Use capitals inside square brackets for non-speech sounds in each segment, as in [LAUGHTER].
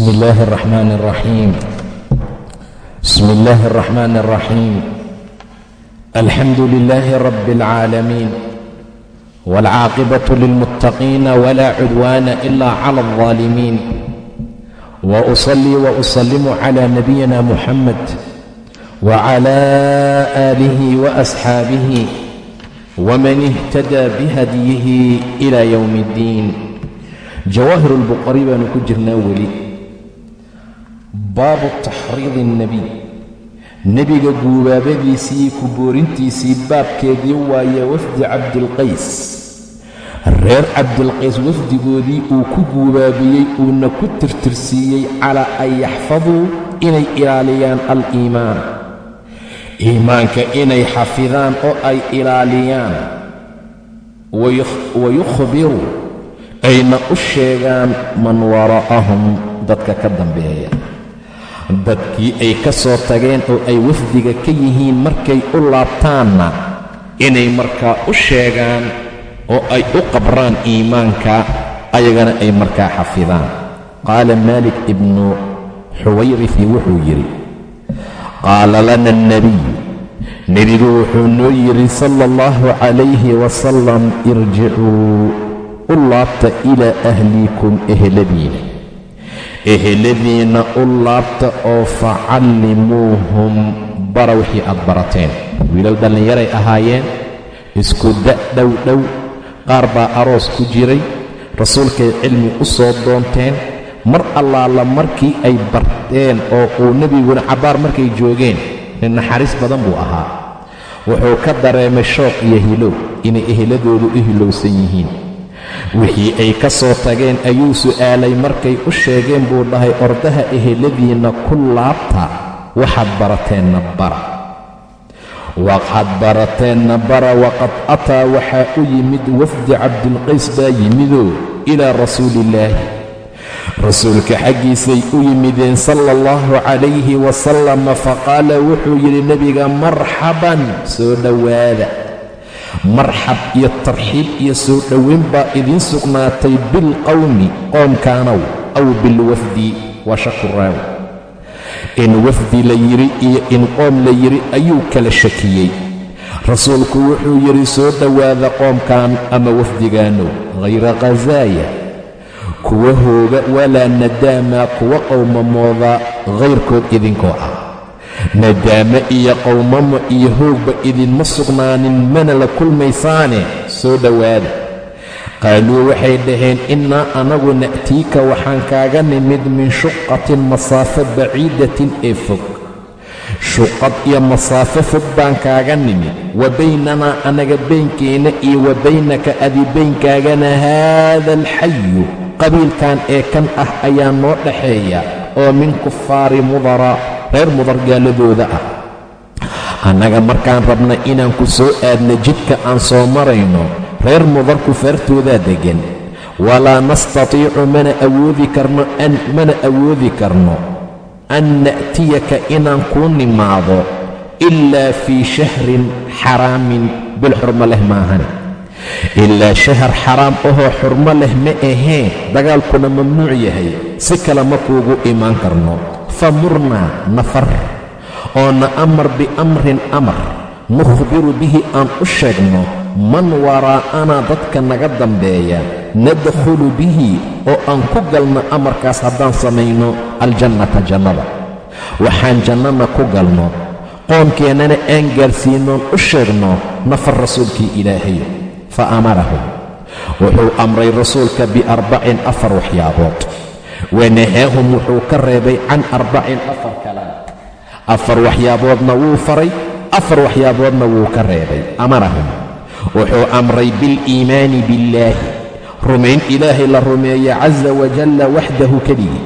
بسم الله الرحمن الرحيم بسم الله الرحمن الرحيم الحمد لله رب العالمين والعاقبة للمتقين ولا عدوان إلا على الظالمين وأصلي وأسلم على نبينا محمد وعلى آله وأصحابه ومن اهتدى بهديه إلى يوم الدين jawaahir اlbuqari baanu ku jirnaa weli baabu taxriidi الnebiy nebiga guubaabadiisii ku boorintiisii baabkeedii waaye wafdi cabdilqays. Reer cabdilqays wafdigoodii uu ku guubaabiyey uuna ku tirtirsiiyey calaa an yaxfaduu inay ilaaliyaan aliimaan. Iimaanka inay xafidaan oo ay ilaaliyaan. Wayukhbiruu ayna u sheegaan man wara'ahum dadka ka dambeeya dadkii ay ka soo tageen oo ay wafdiga ka yihiin markay u laabtaanna inay markaa u sheegaan oo ay u qabraan iimaanka ayagana ay markaa xafidaan. Qaala maalik ibnu xuwayrifi wuxuu yidhi qaala lana alnebiy nebigu wuxuu noo yidhi sala allahu calayhi wasalam irjicuu u laabta ilaa ahliikum eheladiina eheladiinna u laabta oo facallimuuhum bara wixii aad barateen. Wiilal dhallinyaray ahaayeen isku da' dhow dhow qaar baa aroos ku jiray rasuulkay cilmi u soo doonteen mar allaala markii ay barteen oo uu nebiguna cabbaar markay joogeen nin naxariis badan buu ahaa. Wuxuu ka dareemay shooq iyo hilow inay eheladoodu u hilowsan yihiin wixii ay ka soo tageen ayuu su'aalay markay u sheegeen buu dhahay ordaha eheladiinna ku laabta waxaad barateenna bara waxaad barateenna bara waqad ataa waxaa u yimid wafdi cabdilqays baa yimidoo ilaa rasuuliillaahi rasuulka xaggiisay u yimideen sala allahu calayhi wasalama faqaala wuxuu yidhi nebiga marxaban soo dhowaada marxab iyo tarxiib iyo soo dhowayn baa idiin sugnaatay bilqowmi qoomkaanow aw bilwafdi waa shaku raawi. In wafdi la yidhi iyo in qoom la yidhi ayuu kala shakiyey. Rasuulku wuxuu yidhi soo dhowaada qoomkan ama wafdigaanow hayra khasaaya kuwa hooga walaa nadaama kuwa qowmamooda hayrkood idinkoo ah nadaamo iyo qowmamo iyo hoogba idinma sugnaanin mana la kulmaysaane. Soo dhowaada. Qaaluu waxay dhaheen innaa anagu na'tiika waxaan kaaga nimid min shuqatin masaafo baciidatin ee fog. Shuqad iyo masaafo fog baan kaaga nimid. Wa baynanaa anaga beynkeenna iyo wa baynaka adi baynkaagana haada alxayu qabiilkan ee kan ah ayaa noo dhaxeeya oo min kufaari mudara reer mudar gaaladooda ah. Annaga markaan rabna inaan ku soo aadna jidka aan soo marayno reer mudar kufaartoodaa deggan. Walaa nastatiicu mana awoodi karno an mana awoodi karno an na'tiyaka inaan kuu nimaado ilaa fii shahrin xaraamin bil xurmo leh maahane ilaa shahar xaraam ahoo xurmo leh ma ahee dagaalkuna mamnuuc yahay si kale ma kuugu imaan karno famurnaa nafar oo na amar biamrin amar nukhbiru bihi aan u sheegno man waraa'anaa dadka naga dambeeya nadkhulu bihi oo aan ku galno amarkaas haddaan samayno aljannata jannada waxaan jannana ku galno qoomkeennana aan gaarsiinoon u sheegno nafar rasuulkii ilaahay fa amarahum wuxuu amray rasuulka biarbacin afar waxyaabood wanahaahum wuxuu ka reebay can arbacin afar kalaan afar waxyaaboodna wuu faray afar waxyaaboodna wuu ka reebay. Amarahum wuxuu amray biliimaani billaahi. Rumayn ilaahay la rumeeyo casa wajalla waxdahu keligii.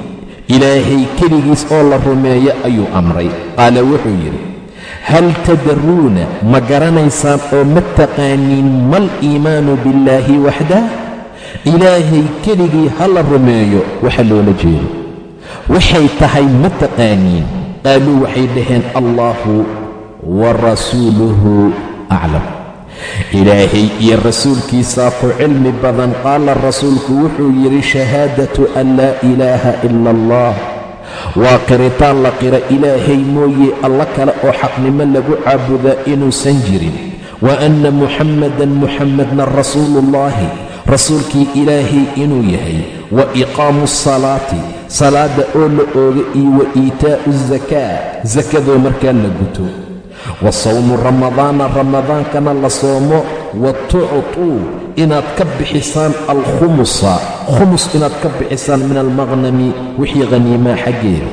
Ilaahay keligiis oo la rumeeyo ayuu amray. Qaala wuxuu yidhi hal tadaruuna ma garanaysaan oo ma taqaaniin mal iimaanu billaahi waxdah ilaahay keligii ha la rumeeyo waxa loola jeedo. Waxay tahay ma taqaaniin. Qaaluu waxay dhaheen allaahu wa rasuuluhu aclam. Ilaahay iyo rasuulkiisaa ku cilmi badan qaala rasuulku wuxuu yidhi shahaadatu an laa ilaaha ila allah. Waa qiritaan la qira ilaahay mooye alla kale oo xaqnimo lagu caabudaa inuusan jirin. Wa anna muxammadan muxammadna rasuuluullaahi rasuulkii ilaahay inuu yahay wa iqaamu asalaati salaadda oo la ooga iyo wa iitaa'u asakaa sakadoo markaa la guto. Wa sawmu ramadaana ramadaankana la soomo wa tuctuu inaad ka bixisaan alkhumusa khumus inaad ka bixisaan min almaqnami wixii khaniimaa xaggeeda.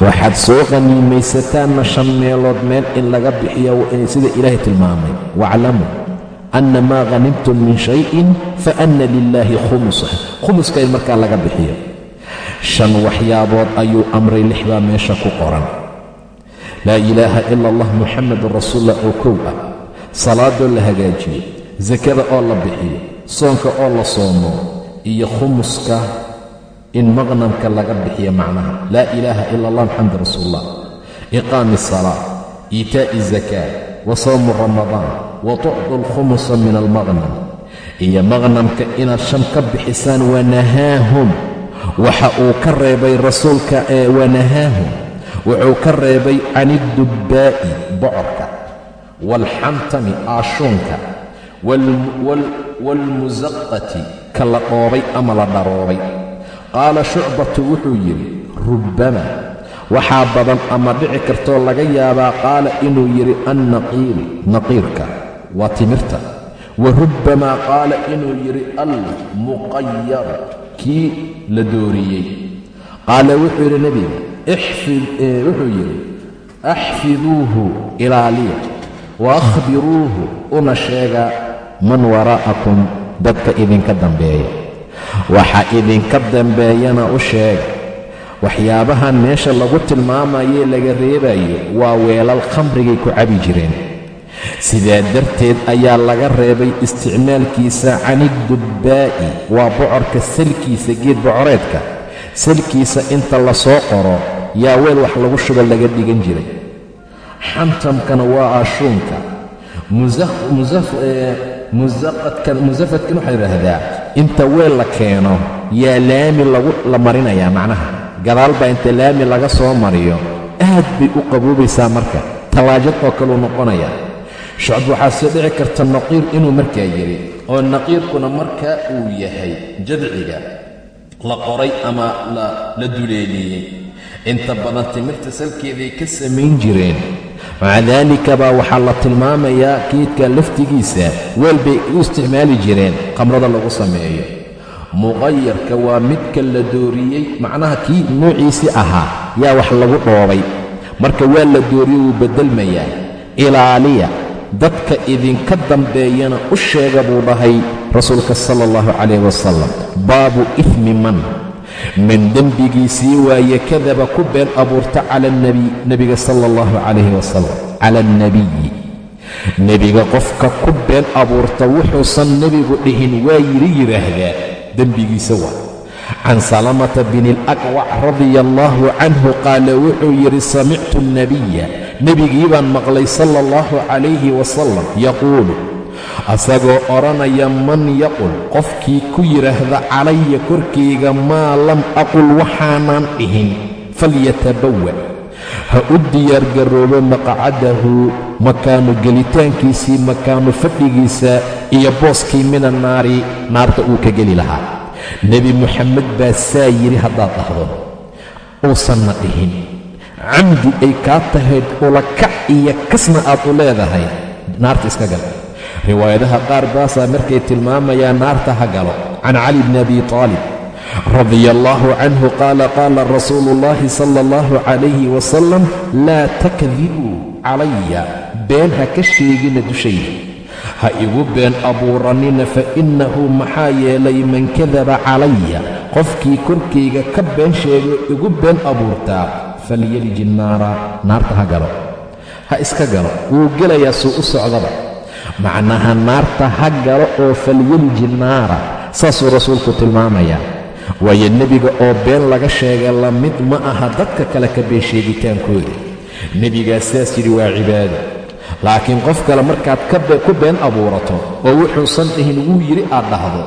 Waxaad soo khaniimaysataanna shan meelood meel in laga bixiyo sida ilaahay tilmaamay. Waaclamuu anna maa hanimtum min shayin fa anna lilaahi khumusa khumuska in markaa laga bixiyo shan waxyaabood ayuu amray lix baa meesha ku qoran laa ilaaha ila allah muxamadun rasuullah oo kow ah salaadoo la hagaajiyo sakada oo la bixiyo soonka oo la soomo iyo khumuska in maqnamka laga bixiyo macnaha laa ilaaha ila allah muxamad rasuulullah iqaami asalaa iitaa'i zakaa wa sawmu ramadaan wa tucdu alkhumusa min almaqnam iyo maqnamka inaad shan ka bixisaan wanahaahum waxa uu ka reebay rasuulka ee wanahaahum wuxuu ka reebay can iddubbaa'i bocorka waalxantami aashuunka waalmusaqati ka la dhoobay ama la dharoobay qaala shucbatu wuxuu yidhi rubbama waxaa badan ama dhici kartoo laga yaabaa qaala inuu yidhi annaqiil naqiirka waa timirta. Wa rubbamaa qaala inuu yidhi almuqayar kii la dooriyey. Qaala wuxuu yidhi nebiga wuxuu yidhi axfiduuhu ilaaliya wa akhbiruuhu una sheega man waraa'akum dadka idinka dambeeya. Waxa idinka dambeeyana u sheega waxyaabahan meesha lagu tilmaamayee laga reebayo waa weelal khamrigay ku cabi jireen sidaa darteed ayaa laga reebay isticmaalkiisa canidubbaa'i waa bocorka salkiisa geed bocoreedka. Salkiisa inta la soo qoro yaa weel wax lagu shuba laga dhigan jiray. Xantamkana waa aashuunka. Musafadkan waxaa yidhaahdaa inta weel la keeno yaa laami la marinayaa macnaha. Gadaal baa inta laami laga soo mariyo aad bay u qaboobaysaa marka. Tallaajad oo kaluu noqonayaa shucb waxaa soo dhici karta naqiir inuu markaa yidhi oo naqiirkuna markaa uu yahay jadciga la qoray ama la duleeliyey. Inta badan timirta salkeeday ka samayn jireen. Maca daalika baa waxaa la tilmaamayaa geedka laftigiisa weel bay u isticmaali jireen khamrada lagu sameeyo. Muqayarka waa midka la dooriyey macnaha kii nuuciisii ahaa yaa wax lagu dhoobay. Marka waa la dooriye wuu beddelmayaa ilaaliya dadka idinka dambeeyana u sheega buu dhahay rasuulka sala allahu calayh wasalam baabu ifmi man. Man dembigiisii waaye kadaba ku been abuurta cala alnebiy nebiga sala allahu calayhi wasalam cala alnebiyi nebiga qofka ku been abuurta wuxuusan nebigu dhihin waa yidhi yidhaahdaa dembigiisa waa. Can salamata bini alakwac radia allaahu canhu qaala wuxuu yidhi samictu alnebiya nebigii baan maqlay sala allahu calayhi wasalam yaquulu asagoo odhanaya man yaqul? Qofkii ku yidhaahda calaya korkayga maa lam aqul waxaanan dhihin falyatabawa. Ha u diyaargaroobo maqcadahu makaanu gelitaankiisii makaanu fadhigiisa iyo booskii mina naari naarta uu ka geli lahaa. Nebi moxamed baa saa yidhi haddaad dhahdo uusanna dhihin camdi ay kaa tahayd ulakac iyo kasna aad u leedahay. Naarta iska gal riwaayadaha qaar baasaa markay tilmaamayaa naarta ha galo. Can cali bni abi taalib radia allaahu canhu qaala qaala rasuulu ullaahi sala allahu calayhi wasalam laa takdibuu calaya been ha ka sheegina dushayda. Ha igu been abuurannina fa innahu maxaa yeelay man kadaba calaya. Qofkii korkayga ka been sheego igu been abuurtaa falyeliji naara naarta ha galo. Ha iska galo. Wuu gelayaa suu u socdaba. Macnaha naarta ha galo oo falyeliji naara saasuu rasuulku tilmaamayaa waayo nebiga oo been laga sheega la mid ma aha dadka kale ka been sheegitaankooda. Nebigaa saas yidhi waa cibaado. Laakiin qof kale markaad ku been abuurato oo wuxuusan dhahin wuu yidhi aad dhahdo.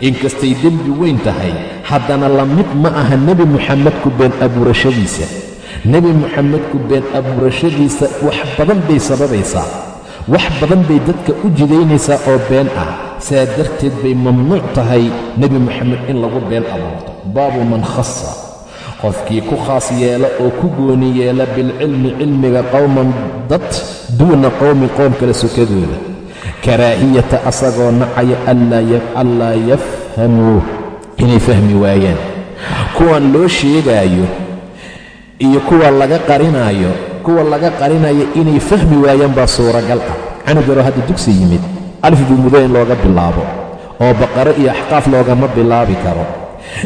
Inkastay dembi weyn tahay haddana la mid ma aha nebi muxamed ku been abuurashadiisa nebi muxamed ku been abuurashadiisa wax badan bay sababaysaa. Wax badan bay dadka u jidaynaysaa oo been ah. Saa darteed bay mamnuuc tahay nebi moxamed in lagu been abuurto. Baabu man khasa qofkii ku khaas yeela oo ku gooni yeela bilcilmi cilmiga qowman dad duuna qowmi qoom kale sokadooda karaahiyata asagoo nacaya allaa yafhamuu inay fahmi waayaan. Kuwan loo sheegaayo iyo kuwa laga qarinaayo kuwa laga qarinayo inay fahmi waayaan baa suuragal ah. Canug yaroo hadda dugsi yimid alif buu mudo in looga bilaabo oo baqaro iyo axqaaf loogama bilaabi karo.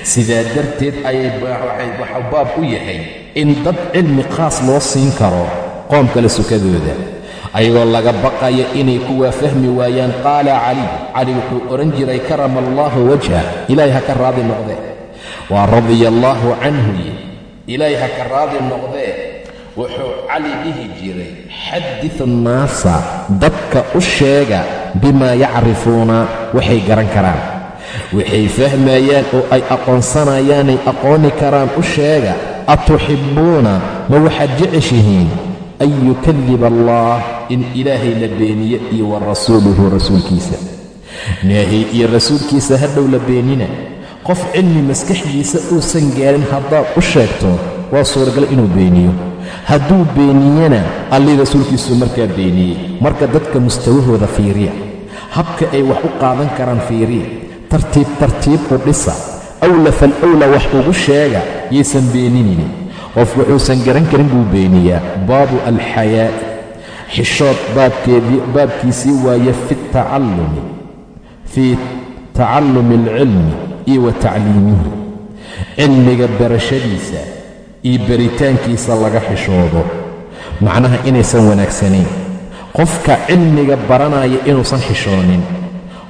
Sidaa darteed ayay waxuu u yahay in dad cilmi khaas loo siin karo qoom kale sukadooda ayagoo laga baqaya inay kuwaa fahmi waayaan qaala cali. Cali wuxuu odhan jiray karama allaahu wajha ilaahay ha ka raadi noqdee waa radia allaahu canhu ilaahay ha ka raadi noqdee? Wuxuu cali dhihi jiray xadid annaasa dadka u sheega bimaa yacrifuuna waxay garan karaan. Waxay fahmayaan oo ay aqoonsanayaanay aqooni karaan u sheega atuxibbuuna ma waxaad jeceshihiin? An yukadiba allah in ilaahay la beeniyo iyo wa rasuuluhu rasuulkiisa. Ilaahay iyo rasuulkiisa hadhow la beenina qof cilmi maskaxdiisa uusan gaarin haddaad u sheegto waa suuragal inuu beeniyo. Hadduu beeniyena allii rasuulkiisuu markaa beeniyey marka dadka mustawahooda fiiriya habka ay wax u qaadan karaan fiiriya tartiib tartiib u dhisa awla fal awla wax ugu sheega yaysan beeninini qof wuxuusan garan karin buu beeniyaa baabu alxayaa'i xishood baabkiisii waaye fi tacallumi fii tacallumi alcilmi iyo wa tacliimihi cilmiga barashadiisa iyo baritaankiisa laga xishoodo. Macnaha inaysan wanaagsanayn. Qofka cilmiga baranaya inuusan xishoonin.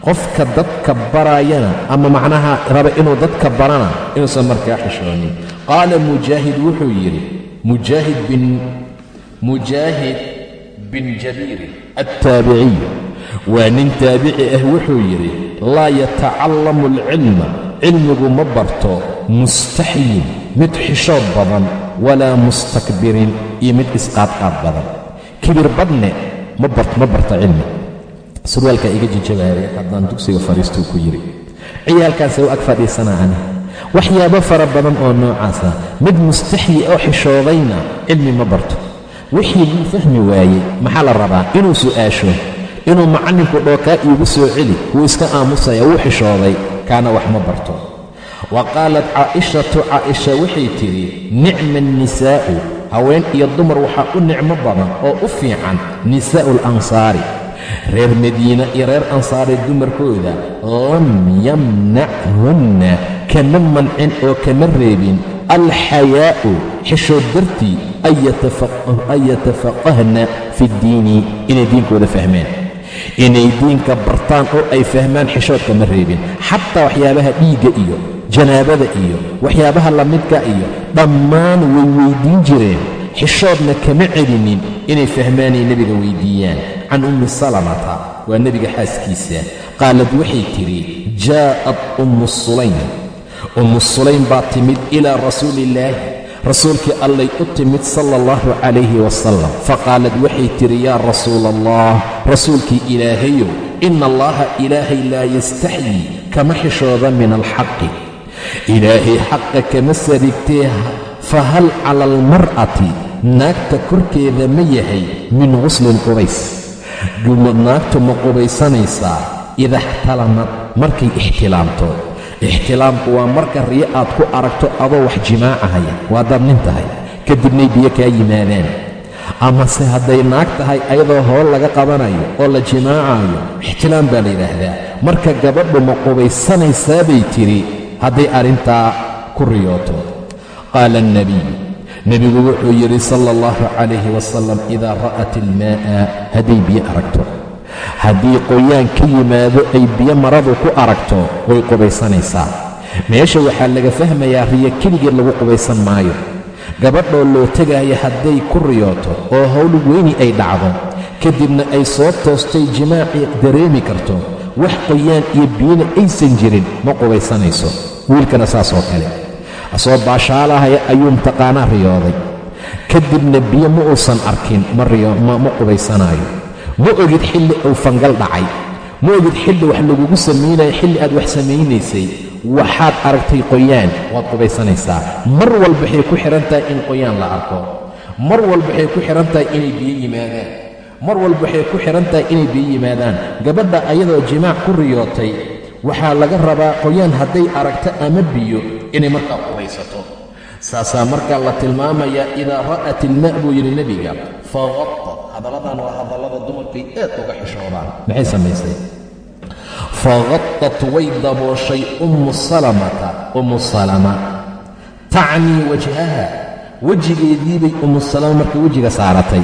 Qofka dadka baraayana ama macnaha raba inuu dadka barana inuusan markaa xishoonin. Qaala mujaahid wuxuu yidhi mujaahid bin mujaahid bin jabiiri attaabiciy waa nin taabici ah wuxuu yidhi laa yatacallamu alcilma cilmigu ma barto mustaxyin mid xishood badan walaa mustakbirin iyo mid isqaadqaad badan. Kibir badne ma barta cilmi. Surwaalkaa iga jijabaaya haddaan dugsiga fadhiistuu ku yidhi ciyaalkaasay u ag fadhiisanaa ani waxyaabo fara badan oo noocaasa mid mustaxyi oo xishoodayna cilmi ma barto. Wixii luu fahmi waayey maxaa la rabaa? Inuu su'aasho inuu macallinku dhookaa iigu soo celi wuu iska aamusaya wuu xishooday kaana wax ma barto. Wa qaalat caa'ishatu caa'isha waxay tidhi nicma annisaa'u haween iyo dumar waxaa u nicmo badan oo u fiican nisaa'u alansaari reer madiina iyo reer ansaari dumarkooda lam yamnachunna kama mancin oo kama reebin. Alxayaa'u xishood dartii an yatafaqahna fi ddiini. Inay diinkooda fahmaan inay diinka bartaan oo ay fahmaan xishood kama reebin. Xataa waxyaabaha dhiigga iyo janaabada iyo waxyaabaha lamidka iyo dhammaan way weyddiin jireen. Xishoodna kama celinin inay fahmaanay nebiga weyddiiyaan can ummi salamata waa nebiga xaaskiisa qaalad waxay tidhi jaa'at ummu sulaym. Ummu sulaym baa timid ilaa rasuuliillaahi rasuulkii allay u timid sala allahu calayhi wasalam faqaalad waxay tidhi yaa rasuula allah rasuulkii ilaahayow ina allaha ilaahay laa yastaxyii kama xishooda min alxaqi. Ilaahay xaqa kama sarigtee fa hal cala almar'ati naagta korkeeda ma yahay min guslin qubays. Naagtu ma qubaysanaysaa ida ixtalamad markay ixtilaamto ixtilaamku waa marka riyo aad ku aragto adoo wax jimaacahaya waa nin tahay. Kadibnay biyo kaa yimaadaan amase hadday naag tahay ayadoo hool laga qabanayo oo la jimaacayo ixtilaam baa la yidhaahdaa. Marka gabadhu ma qubaysanaysaa bay tidhi hadday arrintaa ku riyooto. Qaala alnebiy nebigu wuxuu yidhi sala allahu calayhi wasalam idaa ra'at ilmaa'a hadday biyo aragto haddii qoyaan ka yimaado ay biyo maradu ku aragto way qubaysanaysaa. Meesha waxaa laga fahmayaa riyo keligeed lagu qubaysan maayo. Gabadhoo loo tegaayo hadday ku riyooto oo howl weyni ay dhacdo kadibna ay soo toostay jimaacii dareemi karto. Wax qoyaan iyo biyina aysan jirin ma qubaysanayso. Wiilkana saas oo kale. Asoo baashaalahaya ayuu mtaqaanaa riyooday. Kadibna biyo ma uusan arkin ma qubaysanaayo ma ogid xilli uu fangal dhacay. Ma ogid xilli wax lagugu samaynayo xilli aad wax samaynaysay. Waxaad aragtay qoyaan waad qubaysanaysaa. Mar walba waxay ku xidhan tahay in qoyaan la arko. Mar walba waxay ku xidhan tahay inay biyo yimaadaan. Mar walba waxay ku xidhan tahay inay biyo yimaadaan. Gabadha ayadoo jimaac ku riyootay waxaa laga rabaa qoyaan hadday aragto ama biyo inay markaa qubaysato. Saasaa markaa la tilmaamayaa idaa ra'at ilmaa buu yidhi nebiga faqatad hadalladan waa hadallada dumarkay aad uga xishoodaan. Maxay samaysay faqatat way dabooshay ummu salamata. Ummu salama. Tacnii wajhaha. Wejigeediibay ummu salama markay wejiga saaratay.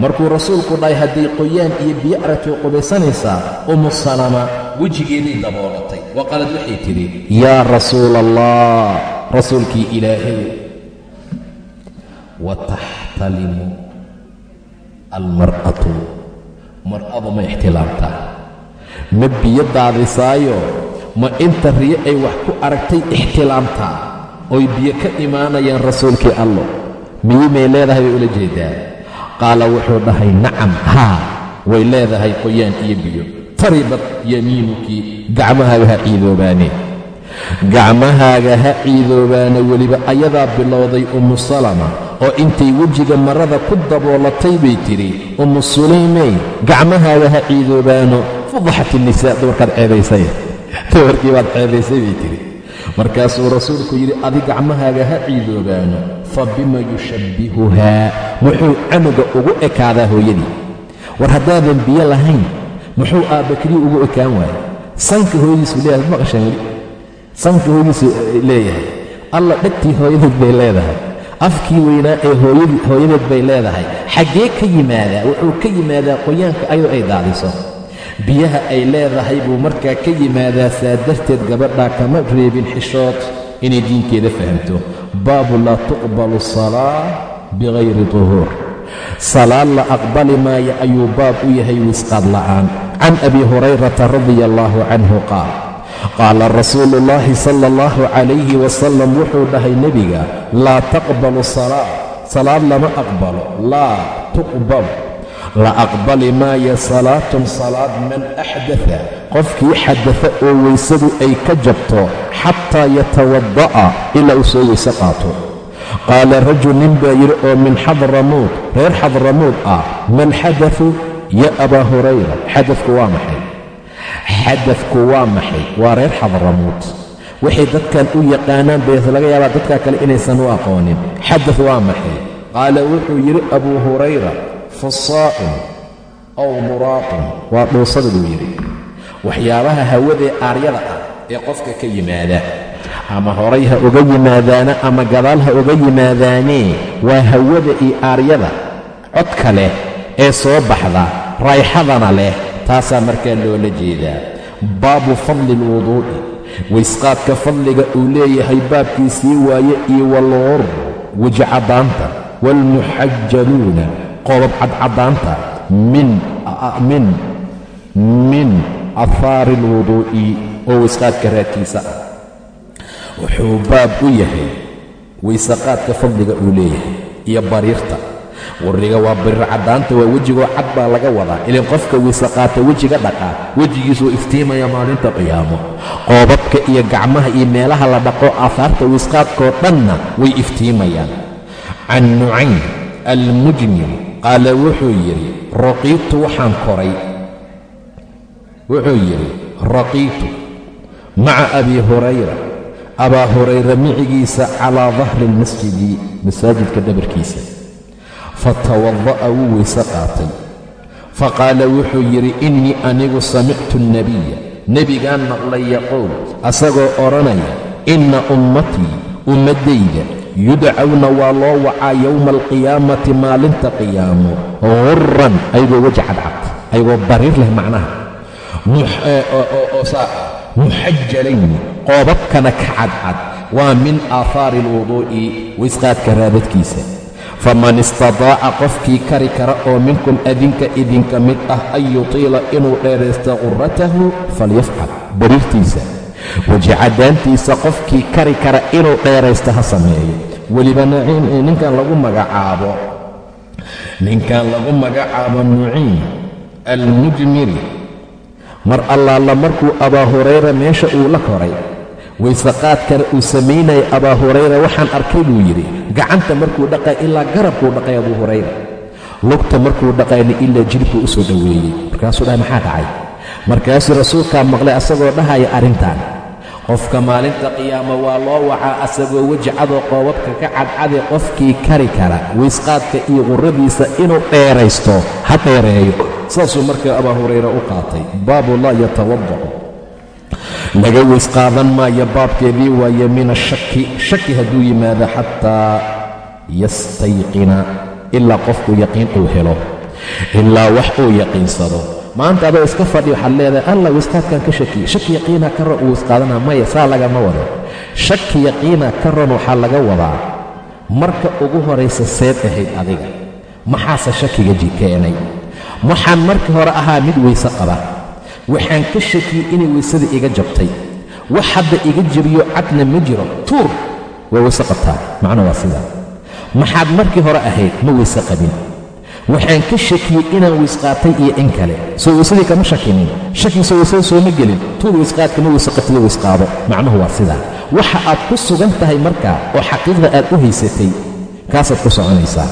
Markuu rasuulku dhahay hadday qoyaan iyo biyo aragtay qubaysanaysaa ummu salama wejigeeday daboolatay. Wa waxay tidhi yaa rasuula allah rasuulkii ilaahay wa taxtalimu almar'atu. Mar'adu ma ixtilaamtaa ma biyo daadisaayo? Ma inta riyo ay wax ku aragtay ixtilaamtaa oy biyo ka imaanayaan rasuulkii allo. Miyi may leedahay bay ula jeedaa. Qaala wuxuu dhahay nacam haa way leedahay qoyaan iyo biyo. Taribad yamiinuki gacmahaaga ha ciidoobaane. Gacmahaaga ha ciidoobaane weliba ayadaa bilowday ummu salama oo intay wejiga marada ku daboolatay bay tidhi ummu sulaymey gacmahaaga ha ciidoobaano fadaxat innisaa dumarkaad ceebaysay. [LAUGHS] Dumarkii baad ceebaysay bay tidhi. Markaasuu rasuulku yidhi adi gacmahaaga ha ciidoobaano fa bima yushabbihuhaa. Muxuu canuga ugu ekaadaa hooyadii. War haddaadan biyo lahayn muxuu aabbakriyi ugu ekaan waayay sanka hooyadiisu leeyahay maqashaan weli. Sanka hooyadiisu leeyahay. Alla dhegtii hooyadeed bay leedahay afkii weynaa ee hooyadeed bay leedahay. Xaggee ka yimaadaa wuxuu ka yimaadaa qoyaanka ayadoo ay daadiso. Biyaha ay leedahay buu markaa ka yimaadaa saa darteed gabadhaa kama reebin xishood inay diinkeeda fahamto. Baabu laa tuqbalu salaa bikayri tuhuur salaad la aqbali maayo ayuu baab u yahay wisqaad la'aan. Can abi hurayrata radia allaahu canhu qaal qaala rasuulu ullaahi sala allahu calayhi wasalam wuxuu dhahay nebiga laa taqbalu salaa salaad lama aqbalo. Laa tuqbal. La aqbali maayo salaatun salaad man axdata qofkii xadata oo weysadu ay ka jabto xataa yatawada'a ilaa uu soo weyse qaato. Qaala rajul nin baa yidhi oo min xadramuud reer xadramuud ah mal xadatu ya abaa hurayra. Xadafku waa maxay xadafku waa maxay? Waa reer xadramuud waxay dadkan u yaqaanaan bay laga yaabaa dadka kale inaysan u aqoonin. Xadaf waa maxay? Qaala wuxuu yidhi abuu hurayra fusaa'un aw muraaqun. Waa dhuusada buu yidhi. Waxyaabaha hawadee aaryada ah ee qofka ka yimaada. Ama horay ha uga yimaadaana ama gadaal ha uga yimaadaanee waa hawada iyo aaryada codka leh ee soo baxda rayxadana leh taasaa markaa loola jeedaa. Baabu fadli alwuduu'i waysqaadka fadliga uu leeyahay baabkiisii waaye iyo walgur weji caddaanta waalmuxajaluuna qoobab cadcaddaanta min min ahaari alwuduu'i oo waysqaadka raadkiisa ah. Wuxuu baab u yahay waysaqaadka fadliga uu leeyahay iyo bariirta qurriga waa bariir caddaanta waa wejigoo cad baa laga wadaa. Ilin qofka waysaqaata wejiga dhaqaa. Wejigiisuu iftiimaya maalinta qiyaamo. Qoobabka iyo gacmaha iyo meelaha la dhaqo aahaarta waysqaadkoo dhanna way iftiimayaan. Can nucayn almujmim qaala wuxuu yidhi raqiitu waxaan koray. Wuxuu yidhi raqiitu maca abi hurayra abaa hurayra micigiisa calaa dahri almasjidi masaajidka dhabarkiisa fatawada'a wuu weyse qaatay. Faqaala wuxuu yidhi innii anigu samictu alnebiya nebigaan maqlay yaquul asagoo odhanaya inna ummatii ummaddayda yudcawna waa loo wacaa yowma alqiyaamati maalinta qiyaamo gurran ayagoo weji cadcad ayagoo bariir leh macnaha muxajalayni qoobabkana ka cadcad waa min aahaari alwuduu'i waysqaadka raadadkiisa faman istadaaca qofkii kari kara oo minkum adinka idinka mid ah an yutiila inuu dheeraysto quratahu falyafcal. Bariirtiisa. Wejicadaantiisa qofkii kari kara inuu dheeraysto ha sameeyo. Weliba ninkan lagu magacaabo ninkan lagu magacaabo nuciim almujmiri. Mar allaala markuu abaa hurayra meesha uu la koray waysaqaadkana uu samaynaya abaa hurayra waxaan arkay buu yidhi gacanta markuu dhaqay ilaa garabkuu dhaqay abuu hurayra. Lugta markuu dhaqayna ilaa jilbkuu u soo dhoweeyey. Markaasuu dhahay maxaa dhacay? Markaasuu rasuulkaa maqlay asagoo dhahaya arrintan qofka maalinta qiyaama waa loo wacaa asagoo wejicadoo qoobabka ka cadcade qofkii kari kara. Waysqaadka iyo qurradiisa inuu dheeraysto ha dheereeyo. Saasuu markaa abaa hurayra u qaatay baabu laa yatawadacu laga weys qaadan maayo baabkeedii waaye min ashaki shaki hadduu yimaado xataa yastayqina ilaa qofku yaqiin uu helo ilaa wax uu yaqiinsado. Maanta adoo iska fadhi waxaad leedahay alla weyskaadkan ka shakiye shaki yaqiina ka ran uu weysqaadanaa maya saa lagama wado. Shaki yaqiina ka ran waxaa laga wadaa marka ugu horaysa seed ahayd adiga maxaase shakiga keenay waxaan markii hore ahaa mid weyse qaba waxaan ka shakiyey inay weysada iga jabtay. Wax hadda iga jebiyo cadna ma jiro. Tuur waa weyse qabtaa macna waa sidaa maxaad markii hore ahayd ma weyse qabin. Waxaan ka shakiyey inaan weysqaatay iyo in kale. Soo weysadii kama shakinin. Shakigiisa weysada sooma gelin. Tuur weysqaadka ma weyse qabtiyo weysqaado macnuhu waa sidaa waxa aad ku sugan tahay markaa oo xaqiiqda aad u haysatay kaasaad ku soconaysaa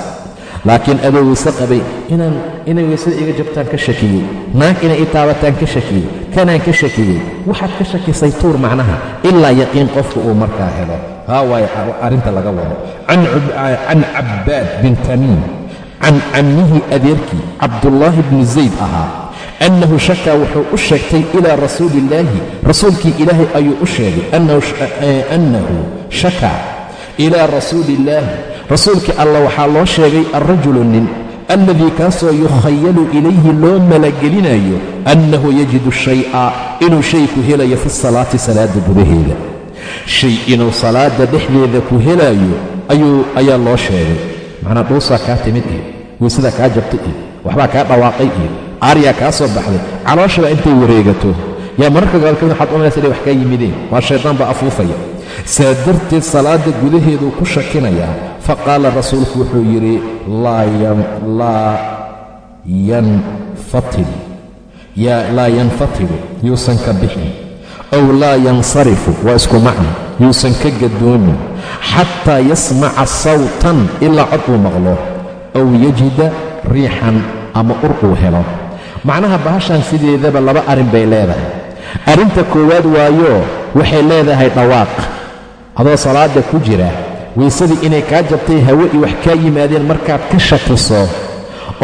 laakiin adoo weyse qabay inaan inay weysada iga jabtaan ka shakiyey. Naag inay i taabataan ka shakiyey. Kanaan ka shakiyey. Waxaad ka shakisay tuur macnaha. Ilaa yaqiin qofka uu markaa helo. Haa waaye arrinta laga wado. Can cabbaad bin tamiim. Can cammihi adeerkii cabdullaahi bni zayd ahaa. Annahu shakaa wuxuu u sheegtay ilaa rasuuli illaahi rasuulkii ilaahay ayuu u sheegay annahu shakaa ilaa rasuuli illaahi rasuulkii alla waxaa loo sheegay alrajulu nin alladii kaasoo yukhayalu ilayhi loo malagelinayo annahu yajidu shay'a inuu shay ku helayo fi salaati salaadda gudaheeda. Shay inuu salaadda dhexdeeda ku helaayo ayuu ayaa loo sheegay. Macnaa dhuusaa kaa timid iyo weysadaa kaa jabtay iyo waxbaa kaa dhawaaqay iyo aaryaa kaa soo baxday. Calooshaba intay wareegato. Yaa mararka gaalkeed waxaad umalaysa inay wax kaa yimideen. Waa shaydaan baa afuufaya. Saa darteed salaadda gudaheeduu ku shakinayaa faqaala rasuulku wuxuu yidhi laa yanfatilu yuusan ka bixin. Ow laa yansarifu waa isku macno yuusan ka gadoomin. Xataa yasmaca sawtan ilaa cod uu maqlo. Ow yajida riixan ama ur uu helo. Macnaha bahashan sideedaba laba arrin bay leedahay. Arrinta koowaad waayo waxay leedahay dhawaaq. Adoo salaadda ku jira weysadii inay kaa jabtay hawe iyo wax kaa yimaadeen markaad ka shakiso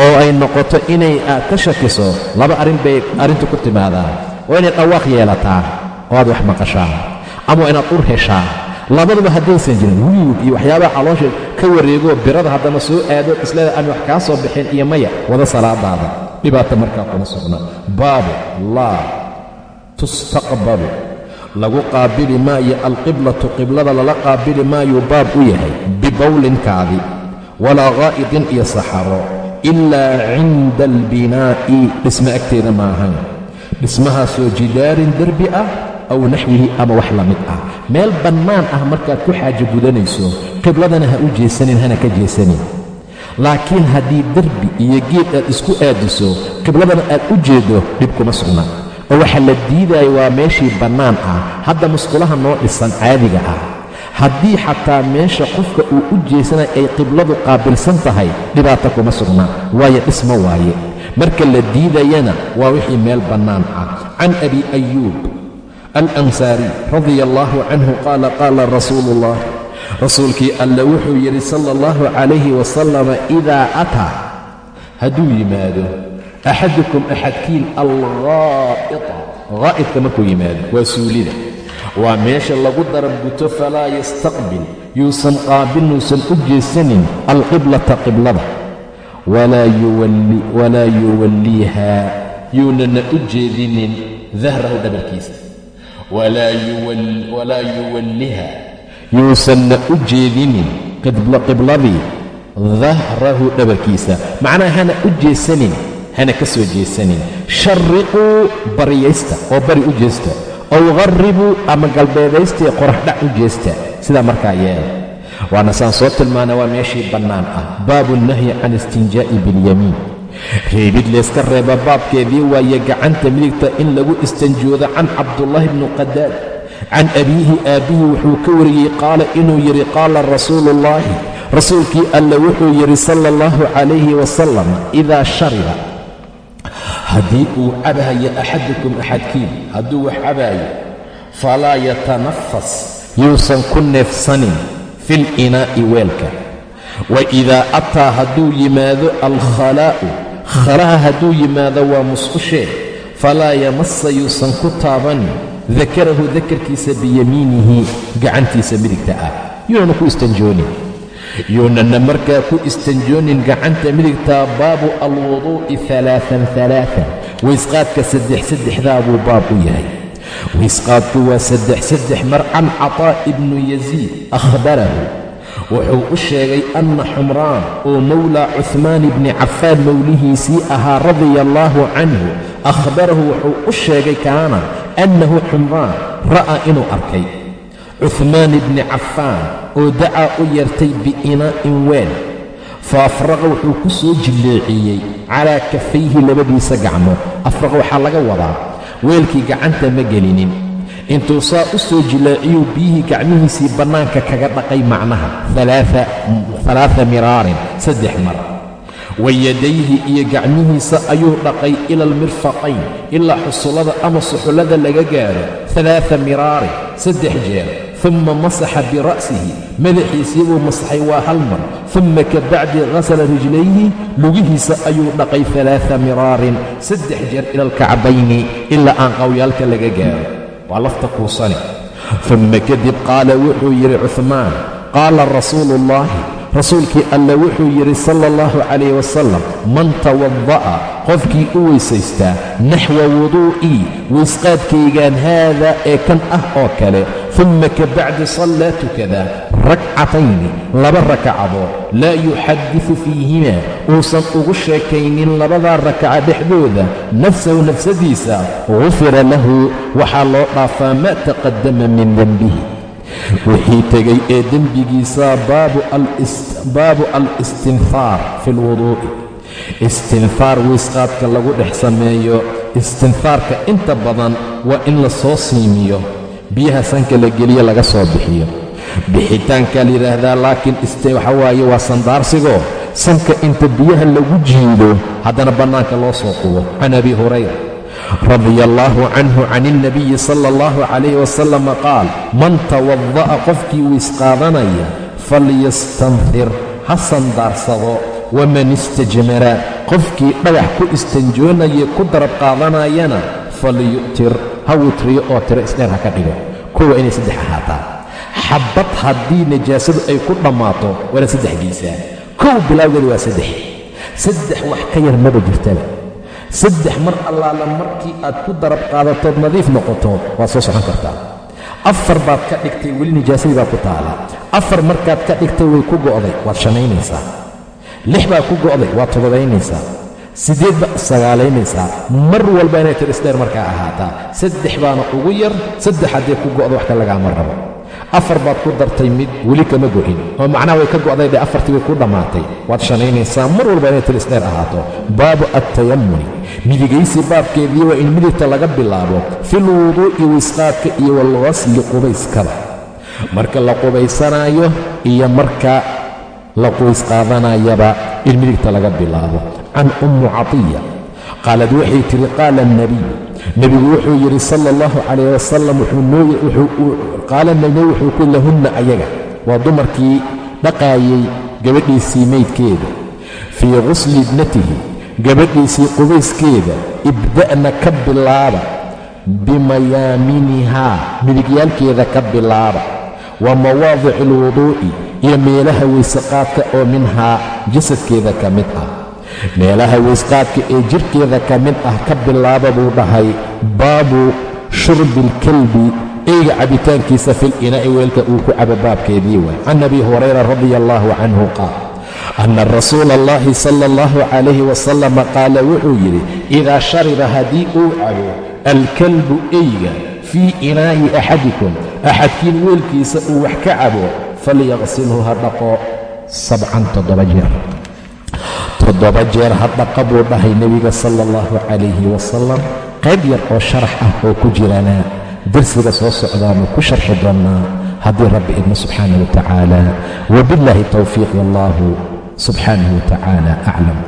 oo ay noqoto inay aad ka shakiso laba arrin bay arrintu ku timaadaa waa inay dhawaaq yeelataa oo aad wax maqashaa ama waa inaad ur heshaa. Labaduba haddaysan jirin wiig iyo waxyaabaha caloosha ka wareegoo birada haddana soo aado isleeda aan wax kaa soo bixin iyo maya wada salaadaada. Dhibaata markaa kuma sugna. Baabu laa tustaqbalu lagu qaabili maayo alqiblatu qiblada lala qaabili maayuu baab u yahay bibowlinkaadi walaa qaa'idin iyo saxaro ilaa cinda albinaa'i. Dhismo agteeda maahan dhismahaasoo jidaarin derbi ah aw naxwihi ama wax la mid ah. Meel bannaan ah markaad ku xaajo gudanayso qibladana ha u jeesanin hana ka jeesanin. Laakiin haddii derbi iyo geed aad isku aadiso qibladana aad u jeeddo dhib kuma sugna oo waxaa la diidaya waa meeshii bannaan ah. Hadda musqulaha noo dhisan caadiga ah. Haddii xataa meesha qofka uu u jeesanay ay qibladu qaabilsan tahay dhibaata kuma sugna. Waayo dhismo waaye. Marka la diidayana waa wixii meel bannaan ah. Can abi ayuub alansaari radia allaahu canhu qaala qaala rasuulu ullah rasuulkii alle wuxuu yidhi sala allahu calayhi wasalama idaa ataa hadduu yimaado axadukum axadkiin alghaa'ita ghaa'idka markuu yimaado waa suulida waa meesha lagu darabguto falaa yastaqbil yuusan qaabiluusan u jeesanin alqiblata qiblada walaa yuwalliihaa yuunana u jeedinin dahrahu dhabarkiisa walaa yuwalliha yuusanna u jeedinin qibladii dahrahu dhabarkiisa macnaha hana u jeesanin hana ka soo jeesanin. Sharriquu baryaysta oo bari u jeesta ow qarribuu ama galbeedaystaee qoraxdhac u jeesta. Sidaa markaa yeela waana saan soo tilmaana waa meeshii bannaan ah. Baabu nahyi can istinjaa'i biاlyamiin reebid layska reeba baabkeedii waaye gacanta midigta in lagu istanjoodo can cabdullaahi bnu qadaad. Can abiihi aabbihii wuxuu ka wariyey qaala inuu yidhi qaala rasuulu ullaahi rasuulkii alle wuxuu yidhi sala allahu calayhi wasalam idaa shariba haddii uu cabahayo axadukum axadkiin hadduu wax cabaayo falaa yatanafas yuusan ku neefsanin fil inaa'i weelka. Wa idaa ataa hadduu yimaado alkhalaa'u khalaha hadduu yimaado waa musqushee falaa yamassa yuusan ku taabanin dakarahu dakarkiisa biyamiinihi gacantiisa midigta ah. Yuunana ku istanjoonin yuunana markaa ku istanjoonin gacanta midigtaa baabu alwuduu'i alaaan alaaan waysqaadka saddex saddexdaa buu baab u yahay. Waysqaadku waa saddex saddex mar can cataa ibnu yasiid akhbarahu. Wuxuu u sheegay anna xumraan oo mowlaa cuhmaan ibni cafaan mowlihiisii ahaa radia allaahu canhu akhbarahu wuxuu u sheegay kaana annahu xumraan ra'aa inuu arkay cuhmaan ibni cafaan oo dacaa u yeertay biinaa'in weel fa afraqa wuxuu ku soo jilleeciyey calaa kafayhi labadiisa gacmood. Afraqa waxaa laga wadaa weelkii gacanta ma gelinin. Intuu saa u soo jillaaciyuu biyihii gacmihiisii bannaanka kaga dhaqay macnaha alaaa miraarin saddex mar. Wa yadayhi iyo gacmihiisa ayuu dhaqay ila almirfaqayn ilaa xusullada ama suxullada laga gaaro alaaa miraarin saddex jeer uma masaxa bira'sihi madaxiisii buu masaxay waa hal mar. Uma ka bacdi hasala rijlayhi lugihiisa ayuu dhaqay alaaa miraarin saddex jeer ila alkacbayni ilaa aan qawyaalka laga gaaro. Waa lafta kuusane uma kadib qaala wuxuu yidhi cuhmaan qaala rasuulu ullaahi rasuulkii alle wuxuu yidhi sala allahu calayh wasalam man tawada'a qofkii u weysaystaa naxwa wuduu'ii waysqaadkaygaan haadaa ee kan ah oo kale uma ka bacdi sallaa tukadaa rakcatayni laba rakacadood laa yuxadisu fiihimaa uusan ugu sheekaynin labadaa rakaca dhexdooda nafsahu nafsadiisa gufira lahu waxaa loo dhaafaa maa taqaddama min denbihi wixii tegay ee dembigiisa baabu alistinfaar fi lwuduu'i istinfaar weysqaadka lagu dhex sameeyo istinfaarka inta badan waa in la soo siimiyo biyaha sanka la geliyo laga soo bixiyo. Bixitaankaa la yidhaahdaa laakiin waxa waaye waa sandaarsigoo sanka inta biyaha lagu jiido haddana bannaanka loo soo qubo. Can abi hurayra radia allaahu canhu can ilnabiyi sala allahu calayh wasalam qaal man tawada'a qofkii weysqaadanaya falyastanfir ha sandaarsado waman istajmara qofkii dhagax ku istanjoonaya ku darab qaadanayana falyu'tir ha witriyo oo tiro isdheer ha ka dhigo. Kuwa inay saddex ahaataa. Xabbad haddii najaasadu ay ku dhammaato waana saddex geysaa kow bilaawgeeda waa saddex. Saddex wax ka yar maba jirtaba saddex mar allaala markii aad ku darab qaadatood nadiif noqoto waad soo socon kartaa. Afar baad ka dhigtay weli nijaasadii baa ku taala. Afar markaad ka dhigtay way ku go'day waad shanaynaysaa. Lix baa ku go'day waad todobaynaysaa siddeed baad sagaalaynaysaa. Mar walba inay tir isdheer markaa ahaataa. Saddex baana ugu yar saddex haddee ku go'do wax ka lagaama rabo afar baad ku dartay mid weli kama go'in. Oo macnaha way ka go'day dhe afartii way ku dhammaatay waad shanaynaysaa mar walba inay tir isdheer ahaato. Baabu attayamuni midigaysi baabkeedii waa in midigta laga bilaabo fil wuduu'i waysqaadka iyo walwasli qubayskada marka la qubaysanaayo iyo marka la qubaysqaadanayaba in midigta laga bilaabo. Can ummu catiya qaalad waxay tihi qaala alnabiy nebigu wuxuu yidhi sala allahu calayh wasalam qaala nebigu wuxuu ku lahunna ayaga. Waa dumarkii dhaqaayay gabadhiisii maydkeeda. Fii qusli ibnatihi gabadhiisii qubayskeeda ibda'na ka bilaaba bimayaaminihaa midigyaalkeeda ka bilaaba wa mawaadici alwuduu'i iyo meelaha weysaqaadka oo minhaa jasadkeeda ka mid ah meelaha weysqaadka ee jidhkeeda ka mid ah ka bilaaba buu dhahay baabu shurbi alkalbi eyga cabitaankiisa fil inaa'i weelka uu ku cabo baabkeedii waay can abi hurayra radia allaahu canhu qaal anna rasuula allahi sala allahu calayhi wasalama qaala wuxuu yidhi idaa shariba haddii uu cabo alkalbu eyga fii inaa'i axadikum axadkiin weelkiisa uu wax ka cabo falyaqsilhu ha dhaqo sabcan toddoba jeer toddoba jeer ha dhaqa buu dhahay nebiga sala allahu calayhi wasalam qayb yar oo sharax ah oo ku jirana darsiga soo socdaanu ku sharxi doonnaa haddii rabbi idmo subxaana wa tacaala wabillaahi towfiiq wallahu subxaanahu wa tacaala aclam